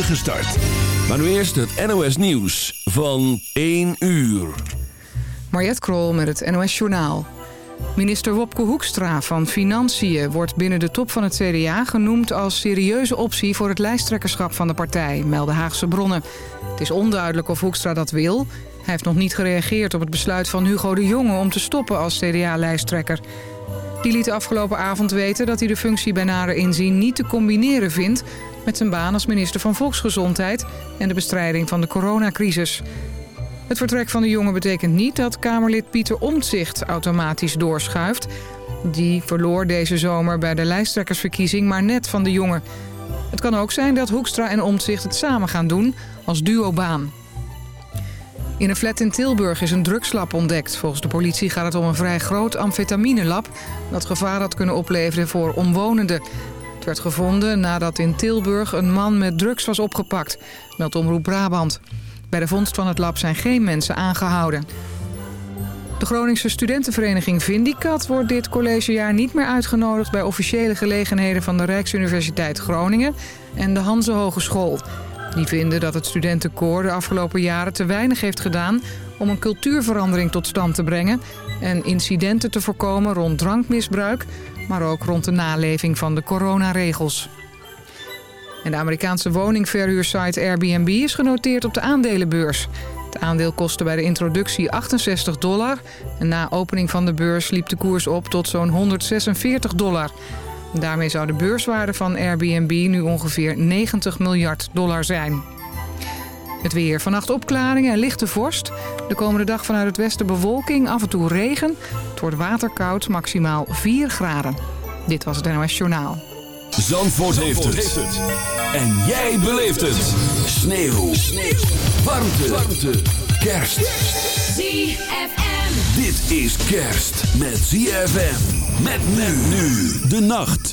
start. Maar nu eerst het NOS Nieuws van 1 uur. Mariette Krol met het NOS Journaal. Minister Wopke Hoekstra van Financiën wordt binnen de top van het CDA genoemd als serieuze optie voor het lijsttrekkerschap van de partij, melden Haagse bronnen. Het is onduidelijk of Hoekstra dat wil. Hij heeft nog niet gereageerd op het besluit van Hugo de Jonge om te stoppen als CDA-lijsttrekker. Die liet afgelopen avond weten dat hij de functie bij nader inzien niet te combineren vindt met zijn baan als minister van Volksgezondheid en de bestrijding van de coronacrisis. Het vertrek van de jongen betekent niet dat Kamerlid Pieter Omtzigt automatisch doorschuift. Die verloor deze zomer bij de lijsttrekkersverkiezing maar net van de jongen. Het kan ook zijn dat Hoekstra en Omtzigt het samen gaan doen als duobaan. In een flat in Tilburg is een drugslab ontdekt. Volgens de politie gaat het om een vrij groot amfetaminelab... dat gevaar had kunnen opleveren voor omwonenden. Het werd gevonden nadat in Tilburg een man met drugs was opgepakt, meldt Omroep Brabant. Bij de vondst van het lab zijn geen mensen aangehouden. De Groningse studentenvereniging Vindicat wordt dit collegejaar niet meer uitgenodigd... bij officiële gelegenheden van de Rijksuniversiteit Groningen en de Hanse Hogeschool. Die vinden dat het studentenkoor de afgelopen jaren te weinig heeft gedaan... om een cultuurverandering tot stand te brengen... en incidenten te voorkomen rond drankmisbruik... maar ook rond de naleving van de coronaregels. En de Amerikaanse woningverhuursite Airbnb is genoteerd op de aandelenbeurs. Het aandeel kostte bij de introductie 68 dollar. En na opening van de beurs liep de koers op tot zo'n 146 dollar. Daarmee zou de beurswaarde van Airbnb nu ongeveer 90 miljard dollar zijn. Het weer. Vannacht opklaringen en lichte vorst. De komende dag vanuit het westen bewolking, af en toe regen. Wordt waterkoud, maximaal 4 graden. Dit was het NOS Journaal. Zandvoort, heeft, het. En jij beleeft het. Sneeuw. Sneeuw. Warmte. Warmte. Kerst. ZFM. Dit is kerst met ZFM. Met men nu. De nacht.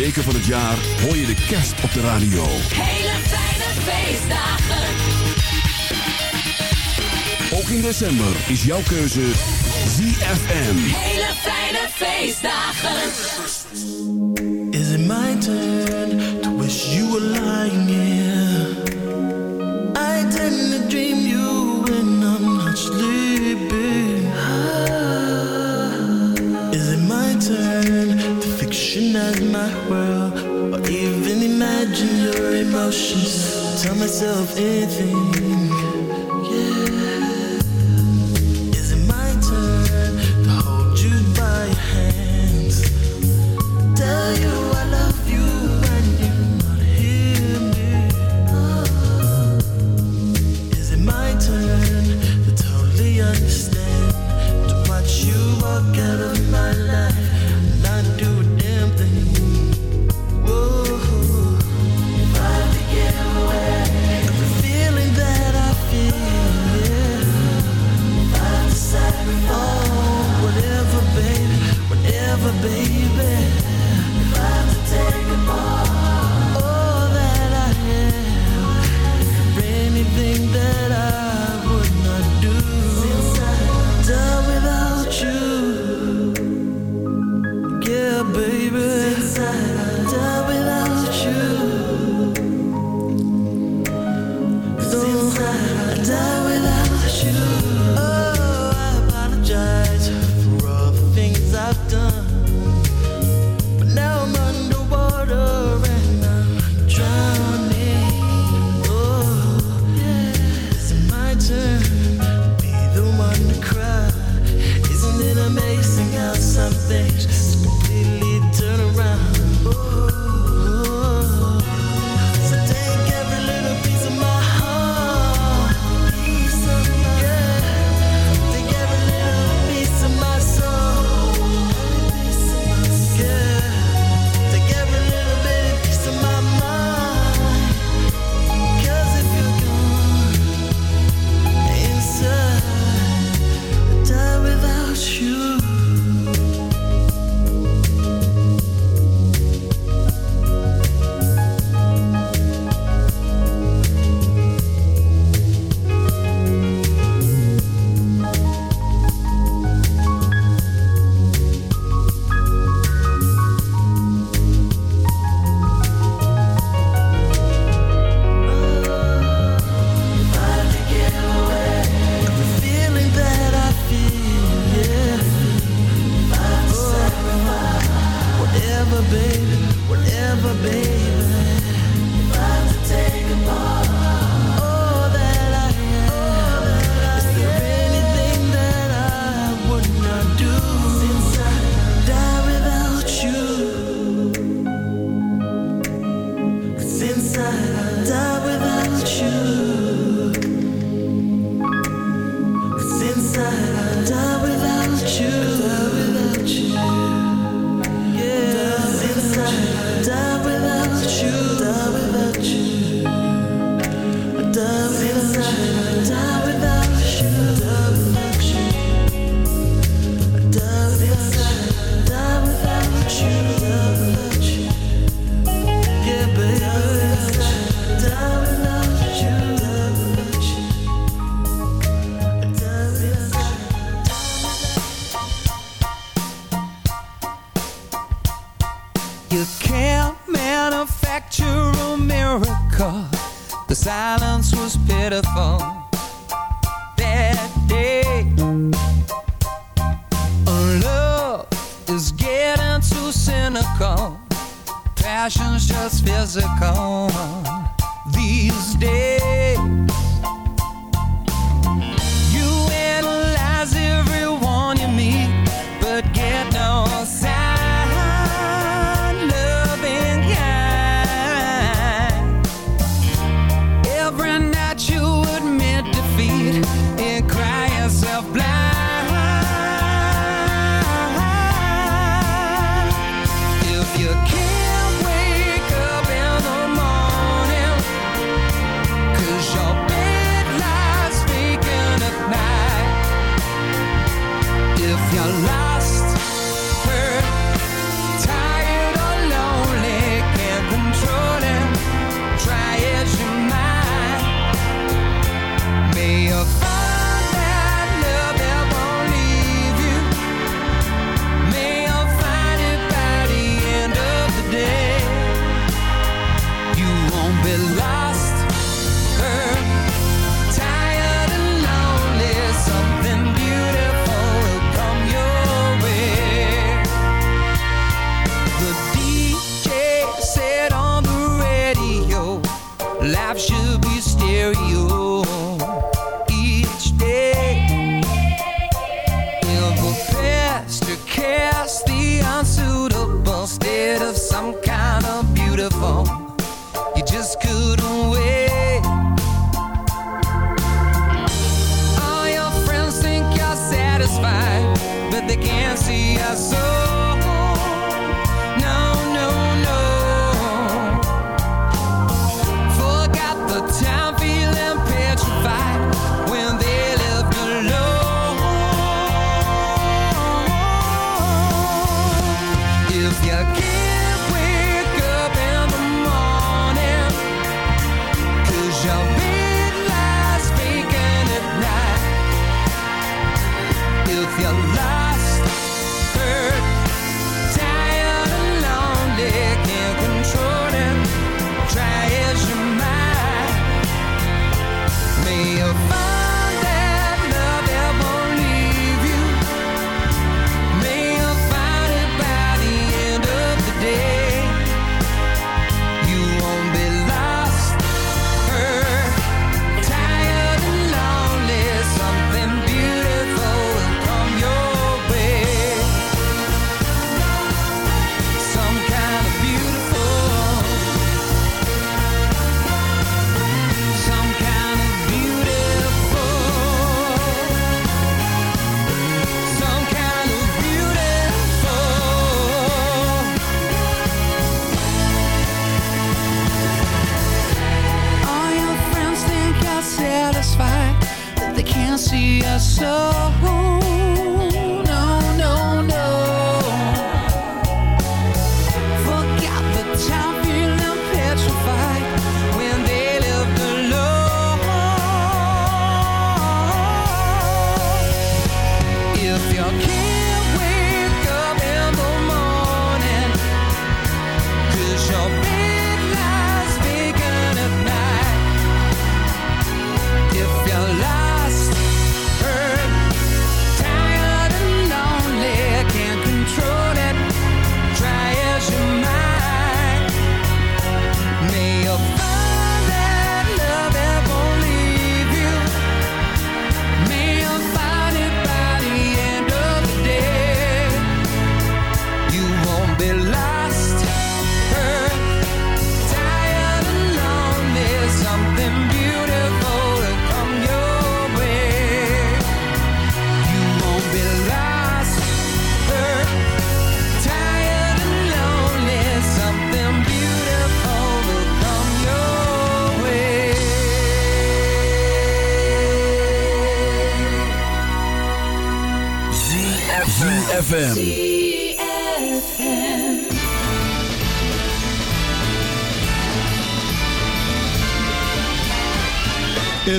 weken van het jaar hoor je de kerst op de radio. Hele fijne feestdagen. Ook in december is jouw keuze ZFM. Hele fijne feestdagen. Is het my? myself in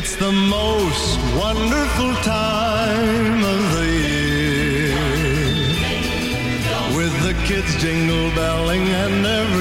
It's the most wonderful time of the year. With the kids jingle belling and every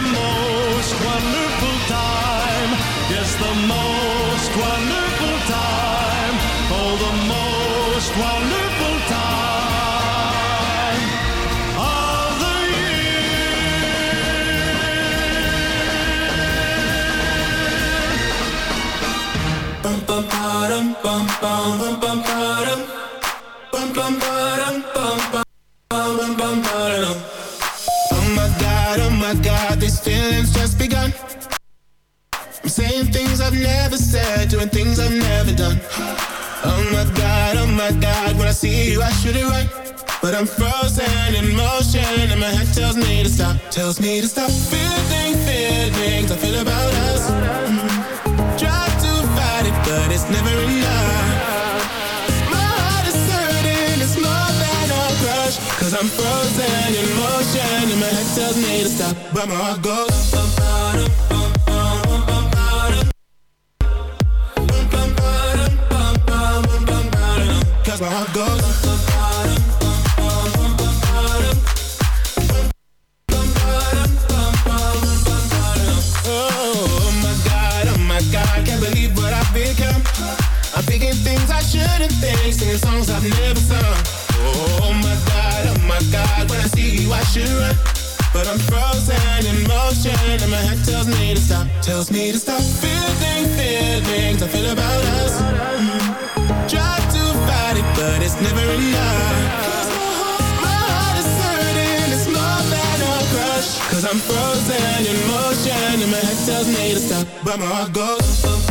most wonderful time. Oh, the most wonderful time of the Bum bum ba-dum, bum bum bum bum. Bum doing things I've never done. Oh my God, oh my God, when I see you I should it right. But I'm frozen in motion and my head tells me to stop, tells me to stop. Feeling feelings I feel about us. Mm. Try to fight it, but it's never enough. My heart is it's more than a crush. Cause I'm frozen in motion and my head tells me to stop. But my heart goes. Bum, ba-dum. Oh my God, oh my God, can't believe what I've become. I'm thinking things I shouldn't think, singing songs I've never sung. Oh my God, oh my God, when I see you I should run. But I'm frozen in motion and my head tells me to stop, tells me to stop. Feeling feelings I feel about us. Mm. Try Cause I'm frozen in motion and my head tells me to stop. But my heart goes.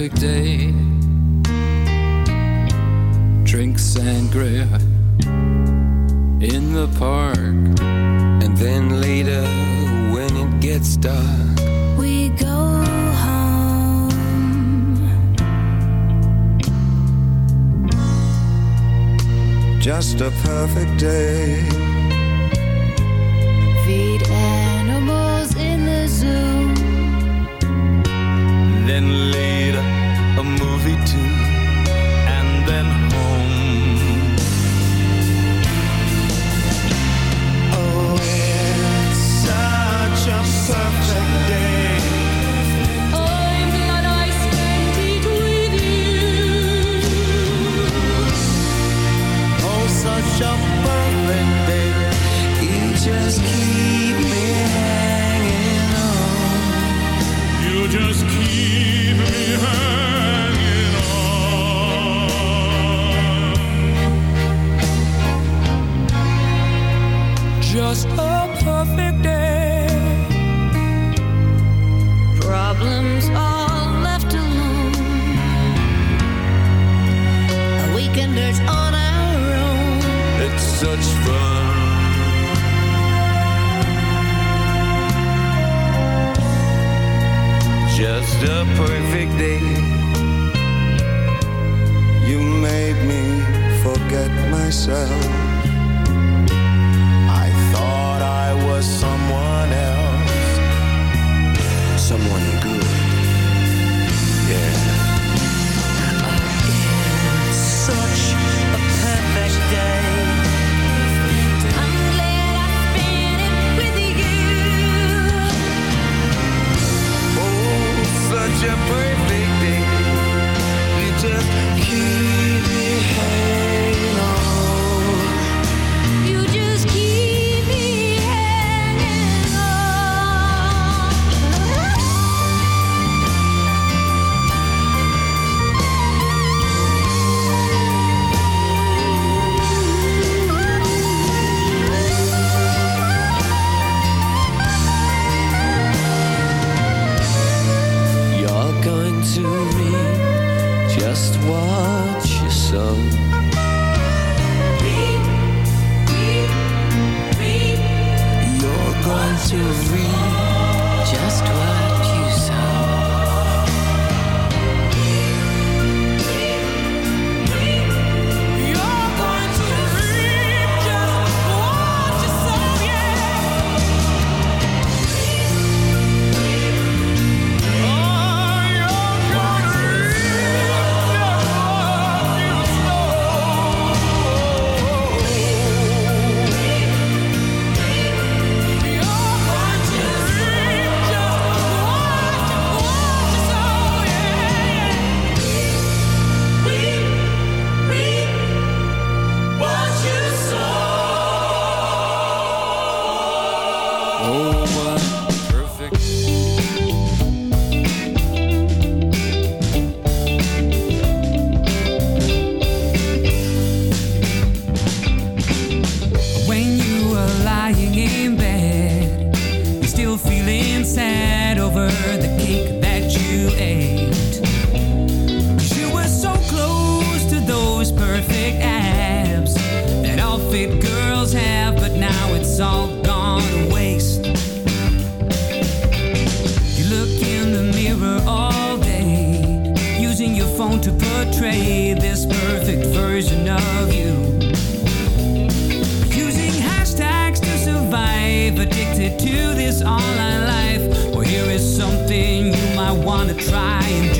Perfect day. Want to try and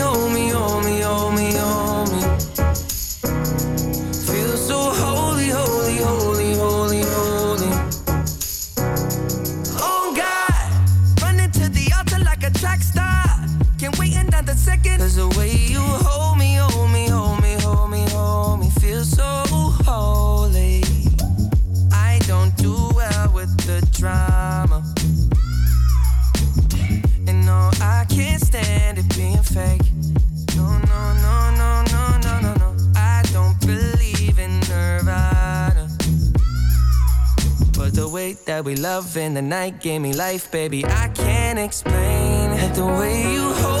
that we love in the night gave me life, baby. I can't explain it. The way you hold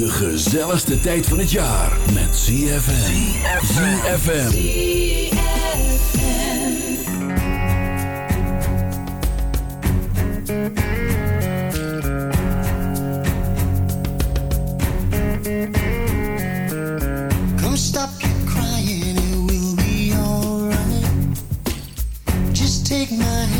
De gezelligste tijd van het jaar met ZFM. ZFM. Come take Yes,